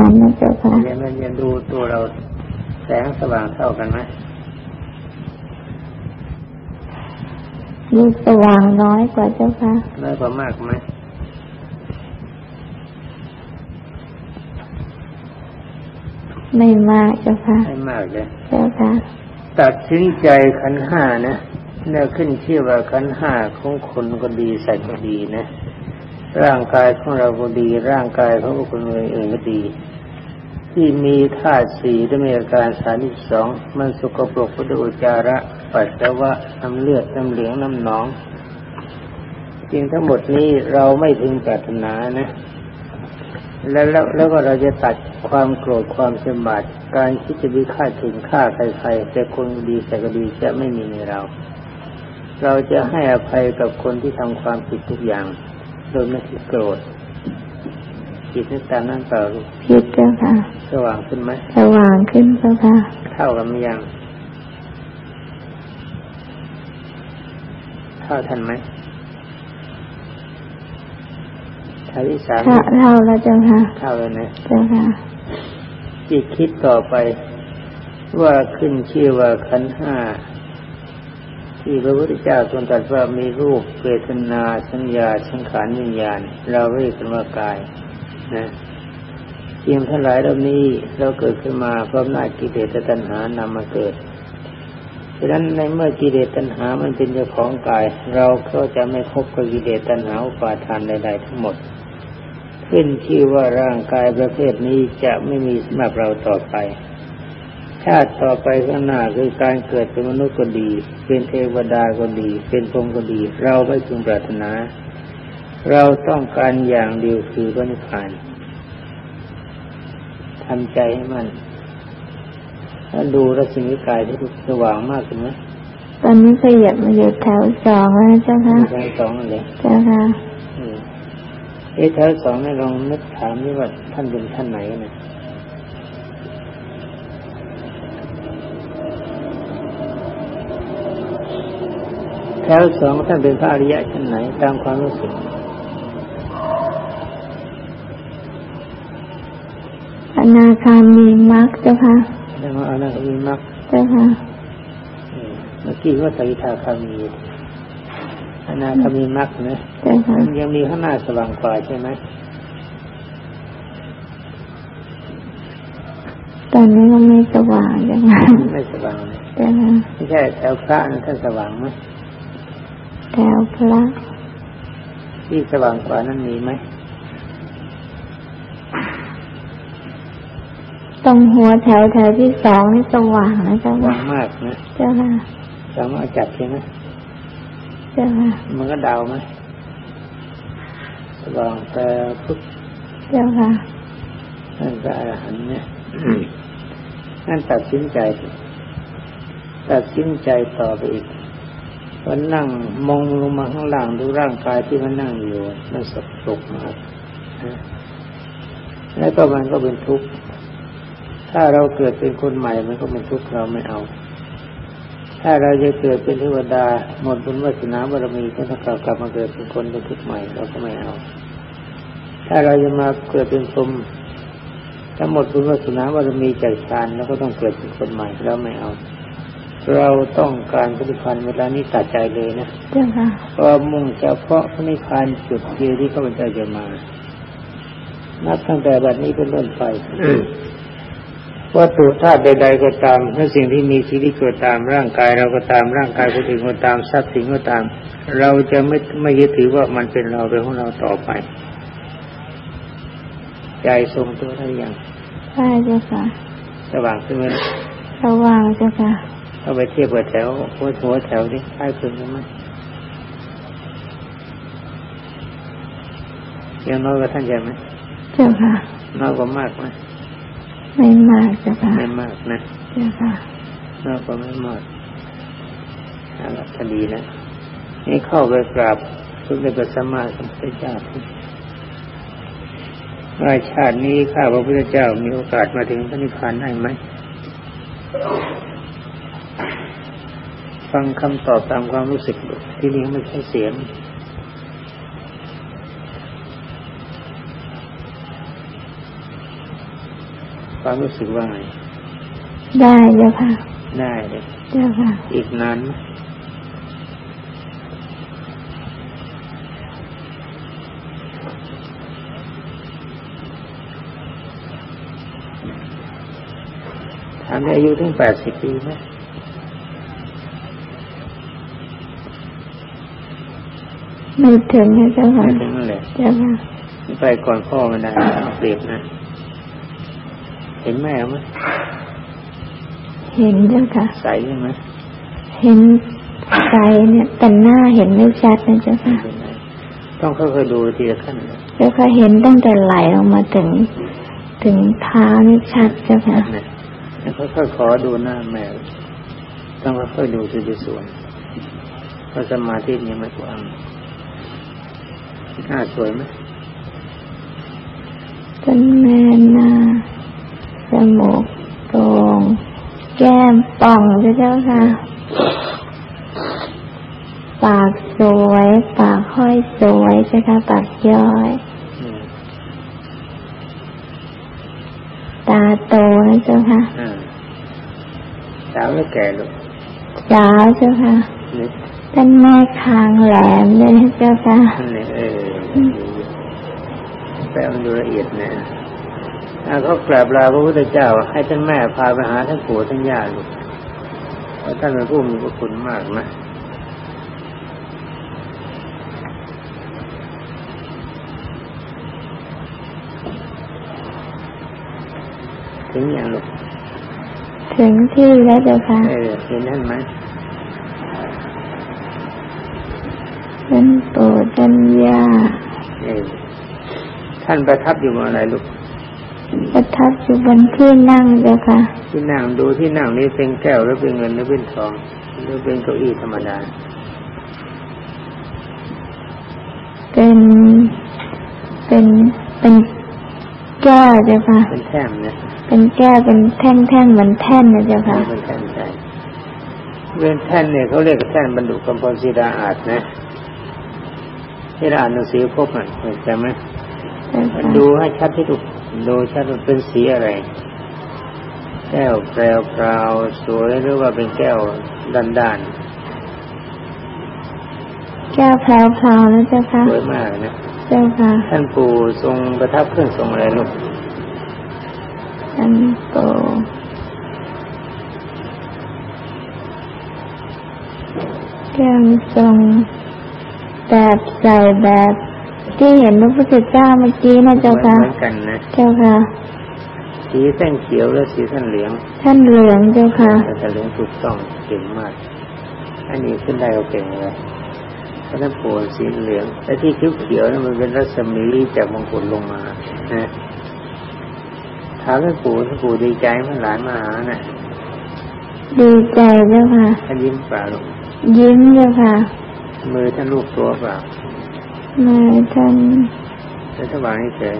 นั้นนะเจ้าค่ะเรียนเรียนดูตัวเราแสงสว่างเท่ากันไหมนี่สว่างน้อยกว่าเจ้าค่ะน้อยกว่ามากไหมไม่มากเจ้าค่ะไม่มากเลยเจ้าค่ะตัดสินใจขันธ์ห้านะเนี่ยขึ้นชื่อว่าขันธ์ห้าของคนก็ดีสัตว์ก็ดีนะ ร่างกายของเราก็ดี ร่างกายของบุคคลอื่นก็ดี ที่มีธาตุสี่และมีอาการสามสิบสองมันสกปรกพุทธอุจาระปัสสาวะน้ำเลือดน้ำเหลืองน้ำหนองจริงทั้งหมดนี้เราไม่พึงปรารถนานะ แล้วแล้วแล้วก็เราจะตัดความโกรธความสมบัติการคิดจะวิฆาถึงฆ่าใครๆแต่คนดีแต่ก็ดีจะไม่มีในเรา เราจะให้อภัยกับคนที่ทำความผิดทุกอย่าง โดยไม่คิดโกรธจิตนึกตามนั่นเปล่าลูกผิดเจ้าค่ะ สว่างขึ้นไหมสว่างขึ้นเจ้าค่ะ เท่ากันไหมยังเท่าทันไหมเท่าที่สามเท่าเท่าแล้วเจ้าค่ะ เท่าแล้วนะเจ้าค่ะ จิตคิดต่อไป ว่าขึ้นชื่อว่าขันธ์ห้า ที่พระพุทธเจ้าทรงตรัสว่ามีรูปเวทนาสัญญาสังขารวิญญาณ เราเรียกกันว่ากายนะเพียงทั้งหลายเหล่านี้เราเกิดขึ้นมาเพราะหน้ากิเลสตัณหานำมาเกิดฉะนั้นในเมื่อกิเลสตัณหามันเป็นเจ้าของกาย เราก็จะไม่คบกับกิเลสตัณหาอุปาทานใดๆทั้งหมด ขึ้นชื่อว่าร่างกายประเภทนี้จะไม่มีสำหรับเราต่อไป ชาติต่อไปข้างหน้าคือการเกิดเป็นมนุษย์ก็ดี เป็นเทวดาก็ดี เป็นพรหมก็ดี เราไม่พึงปรารถนา เราต้องการอย่างเดียวคือพระนิพพานทำใจให้มันถ้าดูรัศมีกายที่สว่างมากขึ้นไหมตอนนี้ขยับมาอยู่แถวสองแล้วนะเจ้าค่ะมีทั้งสองนั่นเลยเจ้าค่ะอืมเอ๊ะแถวสองนี่ลองนึกถามนี่ว่าท่านเป็นท่านไหนนะ แถวสองท่านเป็นพระอริยะชั้นไหนตามความรู้สึกอนาคามีมรรคเจ้าค่ะแล้วมาเอานั่นก็มีมรรคเจ้าค่ะอืมเมื่อกี้ว่าสกิทาคามีอนาคามีมรรคนะเจ้าค่ะมันยังมีข้างหน้าสว่างกว่าใช่ไหมตอนนี้ก็ไม่สว่างเจ้าค่ะไม่สว่างเลยเจ้าค่ะไม่ใช่แถวพระนะท่านสว่างไหม แถวพระ ที่สว่างกว่านั้นมีไหม ตรงหัวแถวแถวที่สองนี่สว่างนะเจ้าสว่าค่ะงมากนะ เจ้าค่ะสามารถจับใช่ไหมเจ้าค่ะ มันก็เดาไหมสว่างแต่พุกเจ้าค่ะนั่นก็อรหันต์เนี่ยนั่นตัดสินใจ ตัดสินใจต่อไปอีก วันนั่งมองลงมาข้างล่างดูร่างกายที่มันนั่งอยู่มันสกปรกมากนะแล้วก็มันก็เป็นทุกข์ ถ้าเราเกิดเป็นคนใหม่มันก็เป็นทุกข์เราไม่เอา ถ้าเราจะเกิดเป็นเทวดาหมดบุญวาสนาบารมีก็ต้องกลับกลับมาเกิดเป็นคนเป็นทุกข์ใหม่เราก็ไม่เอา ถ้าเราจะมาเกิดเป็นพรหมทั้งหมดบุญวาสนาบารมีจากฌานแล้วก็ต้องเกิดเป็นคนใหม่เราไม่เอา เราต้องการพระนิพพานเวลานี้ตัดใจเลยนะเจ้าค่ะเพราะมุ่งเฉพาะพระนิพพานจุดเดียวที่ข้าพเจ้าจะมา นับตั้งแต่บัดนี้เป็นต้นไปวัตถุธาตุใด ๆ ก็ตามและสิ่งที่มีชีวิตก็ตามร่างกายเราก็ตามร่างกายคนอื่นก็ตามทรัพย์สินก็ตาม เราจะไม่ไม่ยึดถือว่ามันเป็นเราเป็นของเราต่อไป ใจทรงตัวได้อย่างใช่เจ้าค่ะสว่างขึ้นไหมสว่างเจ้าค่ะ เอาไปเทียบกับแถวหัวหัวแถวนี่ใกล้คืนกันไหมยังน้อยกว่าท่านใหญ่ไหมเจ้าค่ะน้อยกว่ามากไหมไม่มากเจ้าค่ะไม่มากนะเจ้าค่ะน้อยกว่าไม่มากเอาละคดีนะนี่เข้าไปกราบสมเด็จพระสัมมาสัมพุทธเจ้าว่าชาตินี้ข้าพระพุทธเจ้ามีโอกาสมาถึงพระนิพพานได้ไหม ฟังคำตอบตามความรู้สึกดูที่นี่ไม่ใช่เสียงพความรู้สึกว่าไง ได้เจ้าค่ะ ได้เลยเจ้าค่ะ อีกนานไหมถามได้อายุถึงแปดสิบปีไหม ไม่ถึงนะเจ้าค่ะไม่ถึงนั่นแหละเจ้าค่ะไปก่อนพ่อมันได้เอาเปรียบนะ เห็นแม่ไหมเห็นเจ้าค่ะ ใสใช่ไหมเห็นใสเนี่ยแต่หน้าเห็นไม่ชัดนะเจ้าค่ะไม่เป็นไรต้องค่อยๆดูทีละขั้นนะเจ้าค่ะเห็นตั้งแต่ไหลลงมาถึง ถึงเท้านี่ชัดเจ้าค่ะนะแล้วค่อยๆขอดูหน้าแม่ต้องค่อยๆดูทีละส่วนเพราะสมาธินี้มันกว้าง หน้าสวยไหมต้นแม่หน้าจมูกโด่งแก้มป่องเจ้าค่ะ ปากสวย ปากห้อยสวยเจ้าค่ะปากย้อยอืมตาโตนะเจ้าค่ะอ่าสาวแล้วแก่ลูกสาวเจ้าค่ะ นี่ต้นไม้คางแหลมเลยนะเจ้าค่ะนั่นแหละเออแปลมันดูละเอียดนะอ่าเขากราบลาพระพุทธเจ้า ให้ท่านแม่พาไปหาท่านปู่ท่านย่าลูกเพราะท่านเป็นผู้มีพระคุณมากนะถึงอย่างลูกถึงที่แล้วเจ้าค่ะเออเห็นนั่นไหม ต้นปู่ต้นย่าเออท่านประทับอยู่บนอะไรลูก ประทับอยู่บนที่นั่งเจ้าค่ะ ที่นั่งดูที่นั่งนี้เป็นแก้วหรือเป็นเงินหรือเป็นทองหรือเป็นเก้าอี้ธรรมดา เป็น เป็น เป็นแก้วเจ้าค่ะ เป็นแท่งเนี่ยเป็นแก้วเป็นแท่งแท่งๆเหมือนแท่นนะเจ้าค่ะเป็นแท่นใช่เป็นแท่นเนี่ยเขาเรียกแท่นบรรดุกำพลศิดาอาจนะ ที่เราอ่านหนังสือพบมันเห็นไหมเจ้ามันค่ะดูให้ชัดที่ถูกดูชัดว่าเป็นสีอะไร แก้วแปลวพราวสวยหรือว่าเป็นแก้วด้านด้านแก้วแพรวพราวนะเจ้าค่ะๆสวยมากนะเจ้าค่ะท่านปู่ทรงประทับเครื่องทรงอะไรลูกอันโตแก้วทรง แบบใส่แบบที่เห็นพระพุทธเจ้าเมื่อกี้นะเจ้าค่ะเหมือนกันนะเจ้าค่ะ สีเส้นเขียวและสีเส้นเหลืองท่านเหลืองเจ้าค่ะแต่เหลืองถูกต้องเก่งมาก อันนี้ขึ้นได้ก็เก่งเลยเพราะท่านปู่สีเหลืองแต่ที่เขียวเขียวๆนั่นมันเป็นรัศมีจากมงกุฎลงมานะถามท่านปู่ท่านปู่ดีใจเมื่อหลานมาหาน่ะ ดีใจเจ้าค่ะท่านยิ้มเปล่าลูกยิ้มเจ้าค่ะ มือท่านลูกตัวเปล่ามาท่านแล้วท่านวางให้เฉย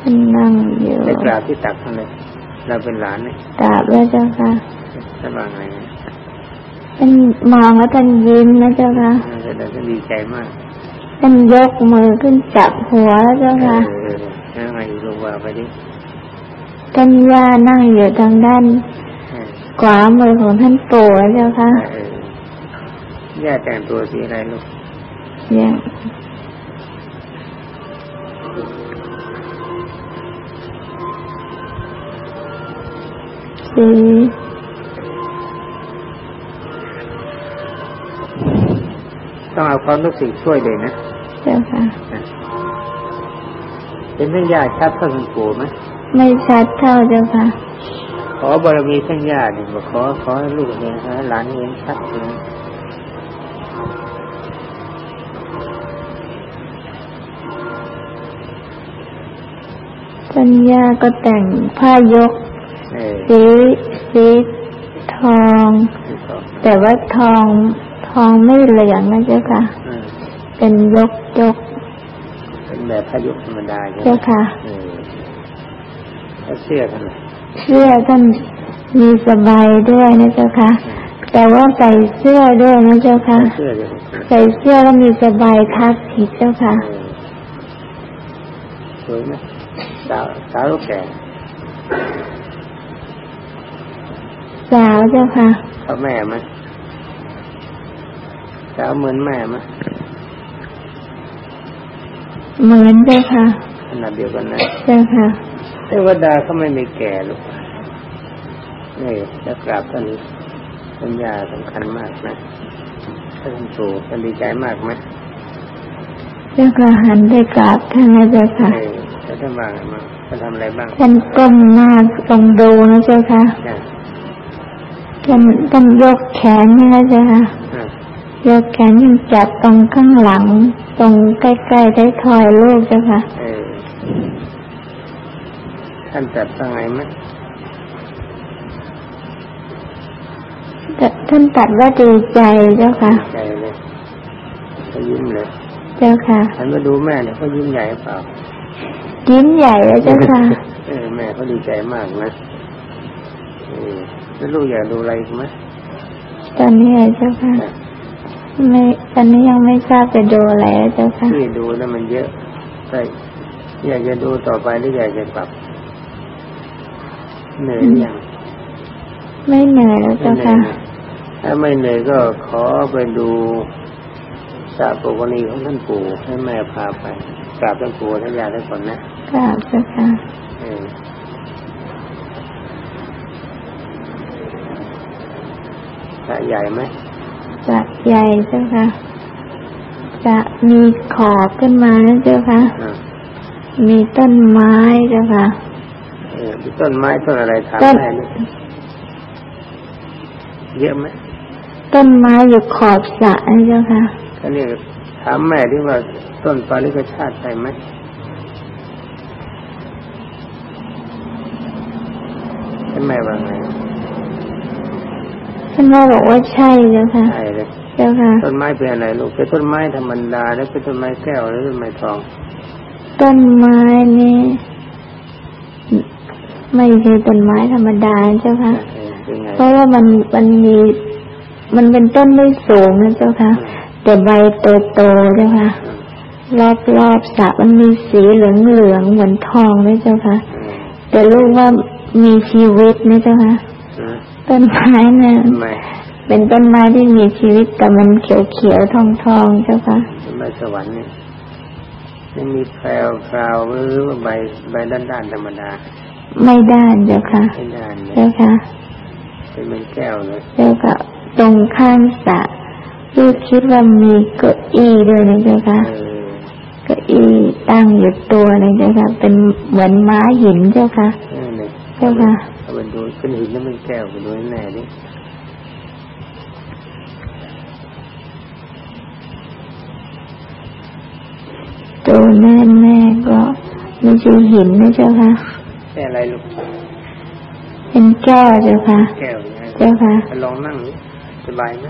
ท่านนั่งอยู่ได้กราบที่ตักท่านเลยเราเป็นหลานเนี่ยกราบแล้วเจ้าค่ะท่านวางไงนะท่านมองแล้วท่านยิ้มนะเจ้าค่ะท่านท่านดีใจมากท่านยกมือขึ้นจับหัวแล้วเจ้าค่ะเออแล้วไงลูกว่าไปดิท่านย่านั่งอยู่ทางด้านเออขวามือของท่านปู่นะเจ้าค่ะเออ ย่าแต่งตัวสีอะไรลูกเนี่ยสีต้องเอาความรู้สึกช่วยเลยนะเจ้าค่ะเป็นแม่ย่าชัดเท่าคุณปู่ไหมไม่ชัดเท่าเจ้าค่ะขอบารมีท่านย่าหนึ่งบอกขอขอให้ลูกเห็นให้หลานเห็นชัดเลย ท่านย่าก็แต่งผ้ายกเออสีสีทองที่สอง แต่ว่าทองทองไม่เหลืองนะเจ้าค่ะอืมเป็นยกยกเป็นแบบพายุธรรมดาใช่ไหมเจ้าค่ะเออแล้วเสื้อท่านล่ะเสื้อท่านมีสบายด้วยนะเจ้าค่ะ แต่ว่าใส่เสื้อด้วยนะเจ้าค่ะเสื้อจะใส่เสื้อแล้วมีสบายทับผิดเจ้าค่ะเออสวยไหม สาวสาวแก่สาวเจ้าค่ะเขาแม่ไหมสาวเหมือนแม่ไหมเหมือนเจ้าค่ะขนาดเดียวกันนะเจ้าค่ะเทวดาเขาไม่มีแก่ลูกนี่จะกราบท่านสัญญาสำคัญมากนะท่านปู่ท่านดีใจมากไหมเจ้าค่ะหันได้กราบท่านนะเจ้าค่ะเออแล้ว ท่านว่าไงบ้างท่านทำอะไรบ้างท่านก้มหน้าลงดูนะเจ้าค่ะเนี่ยท่านท่านยกแขนนี่นะเจ้าค่ะอะยกแขนยังจับตรงข้างหลัง ตรงใกล้ๆได้ทอยลูกเจ้าค่ะเออท่านจัดว่าไงไหมแต่ท่านตัดว่าดีใจเจ้าค่ะใจเลยเขายิ้มเลย เจ้าค่ะหันมาดูแม่เนี่ยเขายิ้มใหญ่เปล่า ยิ้มใหญ่เลยเจ้าค่ะเออแม่เขาดีใจมากนะเออแล้วลูกอยากดูอะไรอีกไหมตอนนี้เจ้าค่ะไม่ตอนนี้ยังไม่ทราบจะดูอะไรแล้วเจ้าค่ะที่ดูแล้วมันเยอะใช่อยากจะดูต่อไปหรืออยากจะกลับเหนื่อยหรือยังไม่เหนื่อยแล้วไม่เจ้าเหนื่อค่ะยนะถ้าไม่เหนื่อยก็ขอไปดูสาปุกณีของท่านปู่ให้แม่พาไป กราบท่านปู่ท่านยาได้ก่อนนะกราบเจ้าค่ะเออสระใหญ่ไหมจะใหญ่เจ้าค่ะ จะมีขอบขึ้นมานะเจ้าค่ะอ่ามีต้นไม้เจ้าค่ะเออมีต้นไม้ต้นอะไรถามต้นแม่นี่เยอะไหมต้นไม้อยู่ขอบสระนะเจ้าค่ะก็เรียกถามแม่ที่ว่า ต้นปาลิกชาติใช่ไหมให้แม่ว่าไงท่านแม่บอกว่าใช่เจ้าค่ะใช่เลยเจ้าค่ะ ต้นไม้เป็นอะไรลูกเป็นต้นไม้ธรรมดาแล้วเป็นต้นไม้แก้วหรือต้นไม้ทอง ต้นไม้นี่ไม่ใช่ต้นไม้ธรรมดาเจ้าค่ะเออเป็นไงเพราะว่ามันมันมีมันเป็นต้นไม่สูงนะเจ้าค่ะ แต่ใบโตๆเจ้าค่ะ รอบรอบๆสระมันมีสีเหลืองเหลืองๆเหมือนทองนะเจ้าค่ะอืมแต่ลูกว่ามีชีวิตนะเจ้าค่ะอืมต้นไม้เนี่ยทำไมเป็นต้นไม้ที่มีชีวิตแต่มันเขียวเขียวทองทองๆเจ้าค่ะต้นไม้สวรรค์เนี่ยไม่มีแพรวพราวหรือว่าใบใบด้านด้านๆธรรมดา ไม่ด้านเจ้าค่ะไม่ด้านเลยเจ้าค่ะเป็นเหมือนแก้วเลยเจ้าค่ะตรงข้างสระลูกคิดว่ามีเก้าอี้ด้วยนะเจ้าค่ะเออเก้าอี้ ตั้งอยู่ตัวเลยเจ้าค่ะ เป็นเหมือนม้าหินเจ้าค่ะเออเนี่ยเจ้าค่ะเอาไปดูเป็นหินแล้วเป็นแก้วไปดูให้แน่ดิตัวแม่แม่ก็ไม่ใช่หินนะเจ้าค่ะแก้อะไรลูกเป็นแก้วเจ้าค่ะแก้วนะเจ้าค่ะไปลองนั่งดิสบายไหม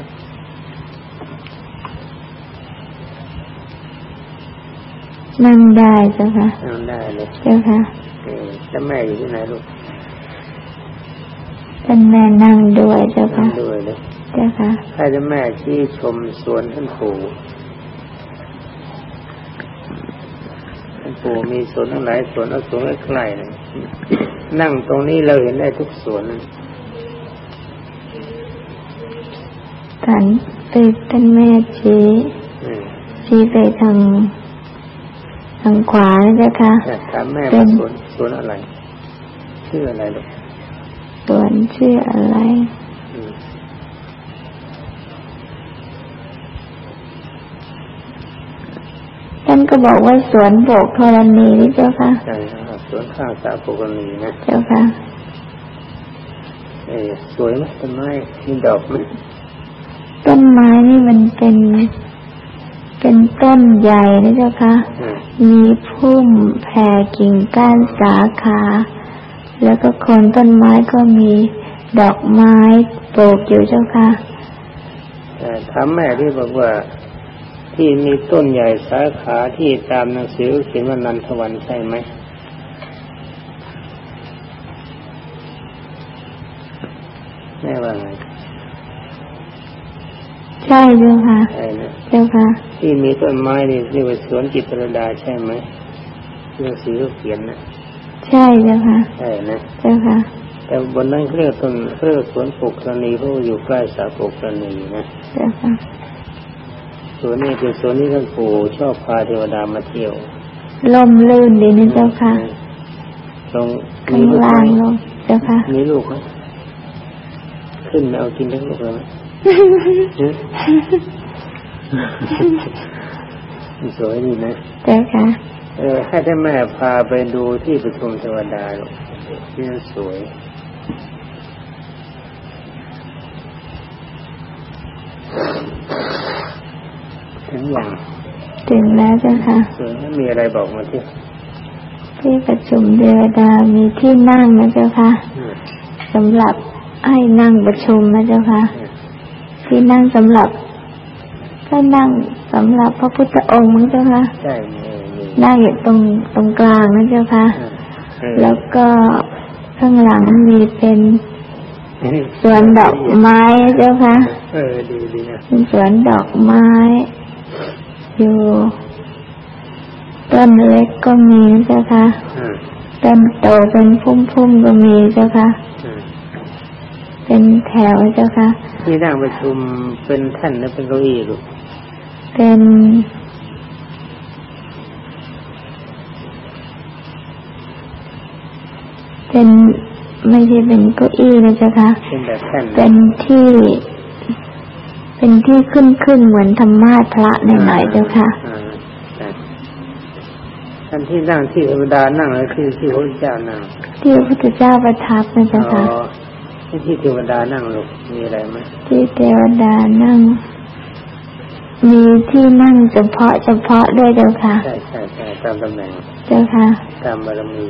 นั่งได้เจ้าค่ะนั่งได้เลยเจ้าค่ะเออแล้วแม่อยู่ที่ไหนลูกเป็นแม่นั่งด้วยเจ้านั่ค่ะงด้วยเลยเจ้าค่ะถ้าจะแม่ชี้ชมสวนท่านปู่ท่านปู่มีสวนทั้งหลายสวนเอาสวนใกล้ๆเลยนั่งตรงนี้เราเห็นได้ทุกสวนเลยท่านไปท่านแม่ชี้อืมชี้ไปทาง ทางขวานะเจ้าค่ะแต่ถามแม่เป็ว่านสวนสวนอะไร ชื่ออะไรลูกส่วนชื่ออะไรอืมท่านก็บอกว่าสวนโบกธรณีนี่เจ้าค่ะใช่ครับสวนข้าวสาโปกนีนะเจ้าค่ะเออสวยไหมต้นไม้มีดอกไหมต้นไม้นี่มันเป็น เป็นต้นใหญ่นะเจ้าค่ะอืมมีพุ่มแผ่กิ่งก้านสาขา แล้วก็โคนต้นไม้ก็มีดอกไม้ปลูกอยู่เจ้าค่ะแต่ถามแม่ที่บอกว่าที่มีต้นใหญ่สาขาที่ตามหนังสือเขียนว่านันทวันใช่ไหมแม่ว่าไง ใช่เจ้าค่ะใช่นะเจ้าค่ะ ที่มีต้นไม้นี่เรียกว่าสวนจิตรลดาใช่ไหมเรื่องสีเขาเขียนนะใช่เจ้าค่ะใช่นะเจ้าค่ะ แต่บนนั้นเขาเรียกต้นเขาเรียกสวนปลูกกรณีเพราะว่าอยู่ใกล้สาปลูกกรณีนะเจ้าค่ะสวนนี้เป็นสวนที่ท่านปู่ชอบพาเทวดามาเที่ยวลมลื่นดีนะเจ้าค่ะตรงข้ามีงลูกไหมล่างลมเจ้าค่ะมีลูกไหมขึ้นมาเอากินทั้งลูกเลยไหมฮะ สวยดีนะเจ้าค่ะ เออให้ท่านแม่พาไปดูที่ประชุมเทวดาลูกที่นั่นสวยถึงอย่างถึงแล้วเจ้าค่ะสวยไม่มีอะไรบอกมาที่ที่ประชุมเทวดามีที่นั่งนะเจ้าค่ะอืมสำหรับให้นั่งประชุมนะเจ้าค่ะ ที่นั่งสำหรับก็นั่งสำหรับพระพุทธองค์มั้งเจ้าค่ะใช่มีมีนั่งอยู่ตรงตรงกลางนะเจ้าค่ะเออแล้วก็ข้างหลังมีเป็นเออสวนดอกไม้นะเจ้าค่ะเออดีดีนะเป็นสวนดอกไม้ อยู่ต้นเล็กก็มีนะเจ้าค่ะอืมต้นโตเป็นพุ่มๆก็มีเจ้าค่ะอืม เป็นแถวเจ้าค่ะที่นั่งประชุมเป็นแท่านหรือเป็นเก้าอี้ลูกเป็นเป็นไม่ใช่เป็นเก้าอี้นะเจ้าค่ะเป็นแบบแท่นเป็นที่เป็นที่ขึ้นขึ้นเหมือนธรรมาสพระหน่อยๆเจ้าค่ะอ่าใช่ท่านที่นั่งที่เทวดานั่งแล้วคือที่พระพุทธเจ้านั่งที่พระพุทธเจ้าประทับนะเจ้าค่ะอ๋อ ที่ที่เทวดานั่งลูกมีอะไรไหมที่เทวดานั่ง มีที่นั่งเฉพาะเฉพาะด้วยเจ้าค่ะใช่ใช่ใช่ตามตำแหน่งเจ้าค่ะตามบารมี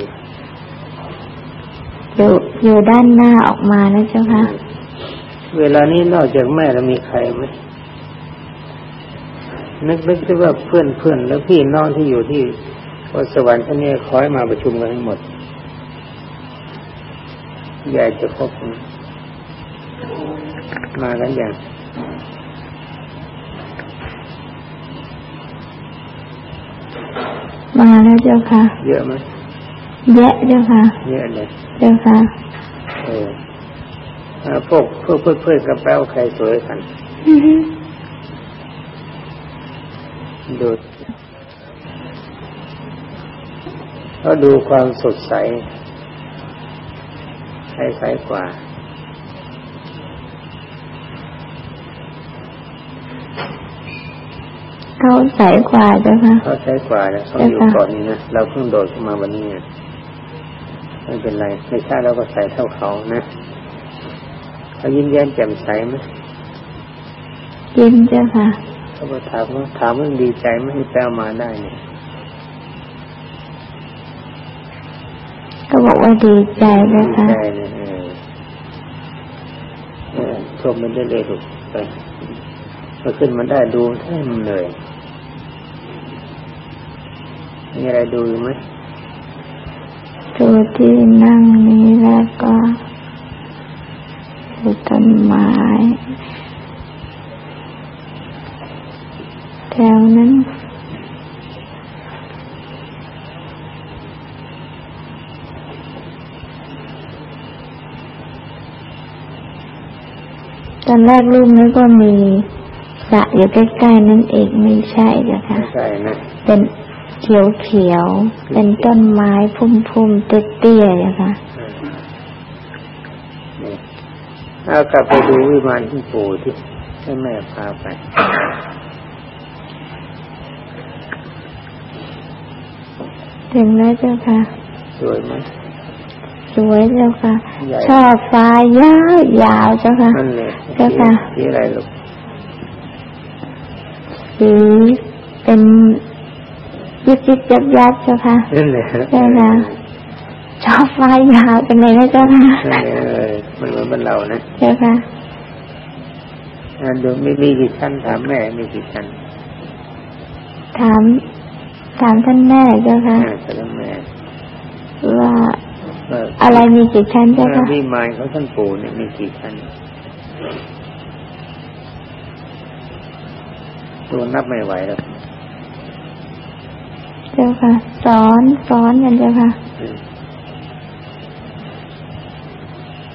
อยู่อยู่ด้านหน้าออกมานะเจ้าค่ะ เวลานี้นอกจากแม่แล้วมีใครไหมนึกนึกได้ว่าเพื่อนเพื่อนแล้วพี่น้องที่อยู่ที่วัดสวรรค์ท่านนี้ขอให้มาประชุมกันทั้งหมดยายจะครบไห มมากันอย่างมาแล้วเจ้าค่ะ เยอะไหมแยะเจ้าค่ะ เยอะเลยเจ้าค่ะเออเอ่อพวกเพื่อนเพื่อนเพื่อนกับแป้วใครสวยกันดูก็ดูความสดใสใครใสกว่า เขาใสกว่าเจ้าค่ะเขาใสกว่าแล้วเขาอยู่ใช่ค่ะก่อนนี้นะเราเพิ่งโดดขึ้นมาวันนี้นะไม่เป็นไรไม่ใช่เราก็ใส่เท่าเขานะเขายิ้มแย้มแจ่มใสไหมยิ้มเจ้าค่ะเขาก็ถามว่าถามว่าดีใจไหมที่แปลมาได้เนี่ยก็บอกว่าดีใจเจ้าค่ะใช่เลยเออเออชมมันได้เลยถูกไปพอขึ้นมาได้ดูแท่มันเลย มีอะไรดูอยู่ไหมตัวที่นั่งนี้แล้วก็ดูต้นไม้แถวนั้นตอนแรกลูกนึกว่ามีสระอยู่ใกล้ๆนั่นเองไม่ใช่เจ้ะค่ะไม่ใช่นะเป็น เขียวเขียวๆ เป็นต้นไม้พุ่มๆเตี้ยๆเจ้ะค่ะเออนี่เอากลับไปดูวิมานที่ปู่ที่ให้แม่พาไปถึงแล้วเจ้าค่ะ สวยไหมสวยเจ้าค่ะใหญ่ชอบฟ้ายาวยาวๆเจ้าค่ะนั่นเลยเจ้าค่ะสีอะไรลูกสีเป็น ยิบยิบยับยับเจ้าค่ะนั่นเลยใช่ค่ะชอบฟ้ายาวเป็นไงนะเจ้าค่ะนั่นเลยเออมันเหมือนบ้านเรานะเจ้าค่ะอ่าดูไม่มีกี่ชั้นถามแม่มีกี่ชั้นถามถามท่านแม่เจ้าค่ะอ่าแต่ละแม่ว่าเอออะไรมีกี่ชั้นเจ้าค่ะวิมานเขาท่านปู่เนี่ยมีกี่ชั้นตัวนับไม่ไหวแล้ว เจ้าค่ะ สอนสอนกันเจ้าค่ะอืม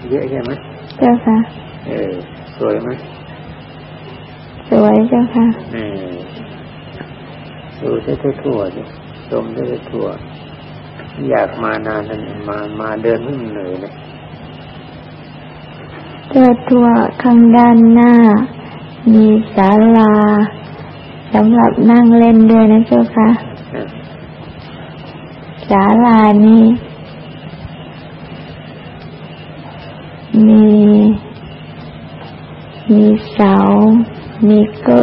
เยอะใช่ไหมเจ้าค่ะ เออ สวยไหมสวยเจ้าค่ะเออดูได้ทั่วๆดิชมได้ทั่ว อยากมานานนั่นมามาเดินไม่เหนื่อยเลยเจ้าทั่วข้างด้านหน้า มีศาลาสำหรับนั่งเล่นด้วยนะเจ้าค่ะเออ ศาลานี้ มี มีเสา มีเก็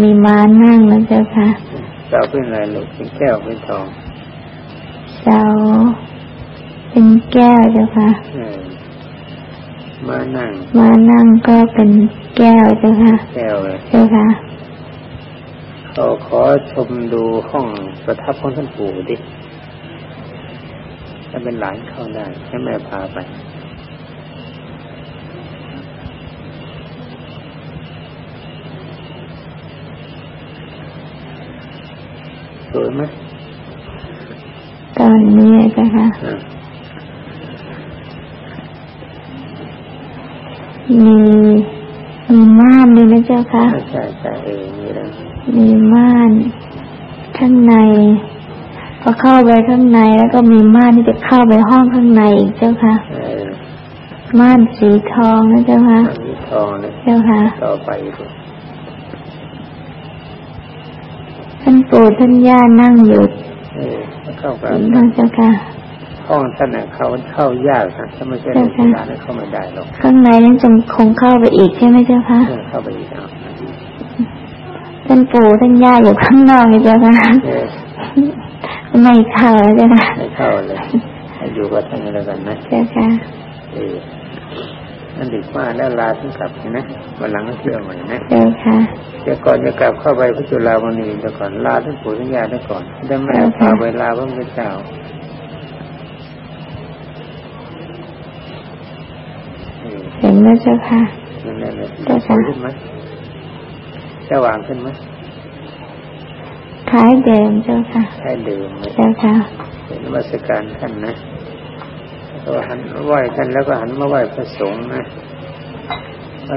มีม้านั่งนะเจ้าค่ะเสาเป็นอะไรลูกเป็นแก้วเป็นทองเสาเป็นแก้วเจ้าค่ะเออมานั่งม้านั่งก็เป็นแก้วเจ้าค่ะแก้วเลยเจ้าค่ะเขาขอชมดูห้องประทับของท่านปู่ดิ ถ้าเป็นหลานเข้าได้ให้แม่พาไปสวยไหมตอนนี้เจ้าค่ะอ่ามีมีม่านด้วยนะเจ้าค่ะใช่ใช่เออมีแล้วมีม่านข้างใน พอเข้าไปข้างในแล้วก็มีม่านที่จะเข้าไปห้องข้างในอีกเจ้าค่ะเออม่านสีทองนะเจ้าค่ะมันมีทองเลยเจ้าค่ะต่อไปดูท่านปู่ท่านย่านั่งอยู่เออเข้าไปนั่นเจ้าค่ะห้องท่านน่ะเขาเข้ายากนะถ้าไม่ใช่ในกีฬาเนี่ยเข้าไม่ได้หรอกข้างในนั้นจงคงเข้าไปอีกใช่ไหมเจ้าค่ะเออเข้าไปอีกเอาท่านปู่ท่านย่าอยู่ข้างนอกนี่เจ้าค่ะเออ ไม่เข้าแล้วเจ้าค่ะไม่เข้าเลยให้อยู่กับท่านแล้วกันนะเจ้าค่ะเออนั่นดึกมากแล้วลาถึงกลับนะวันหลังก็เที่ยวใหม่นะเจ้าค่ะเดี๋ยวก่อนจะกลับเข้าไปพระจุลามณีเดี๋ยวก่อนลาท่านปู่ท่านย่าท่านก่อนได้แม่พาไปลาพระพุทธเจ้าเออเห็นไหมเจ้าค่ะนั่นแหละเลยเจ้าค่ะขึ้นไหมสว่างขึ้นไหม คล้ายเดิมเจ้าค่ะใช่เดิมไหมเจ้าค่ะเป็นนมัสการท่านนะแล้วก็หันมาไหว้ท่านแล้วก็หันมาไหว้พระสงฆ์นะ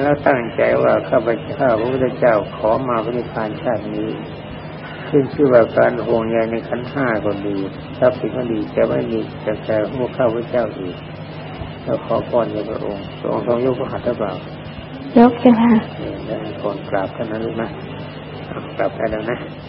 แล้วตั้งใจว่าข้าพเจ้าพระพุทธเจ้าขอมาปฏิพานชาตินี้ขึ้นชื่อว่าการห่วงใยในขันธ์ห้าก็ดีทรัพย์สินก็ดีจะไม่มีจากแต่พวกข้าพเจ้าอีกแล้วขอพรในพระองค์พระองค์ทรงยกพระหัตถ์หรือเปล่ายกเจ้าค่ะเนี่ยได้ก่อนกราบท่านนะลูกนะเอากราบได้แล้วนะเ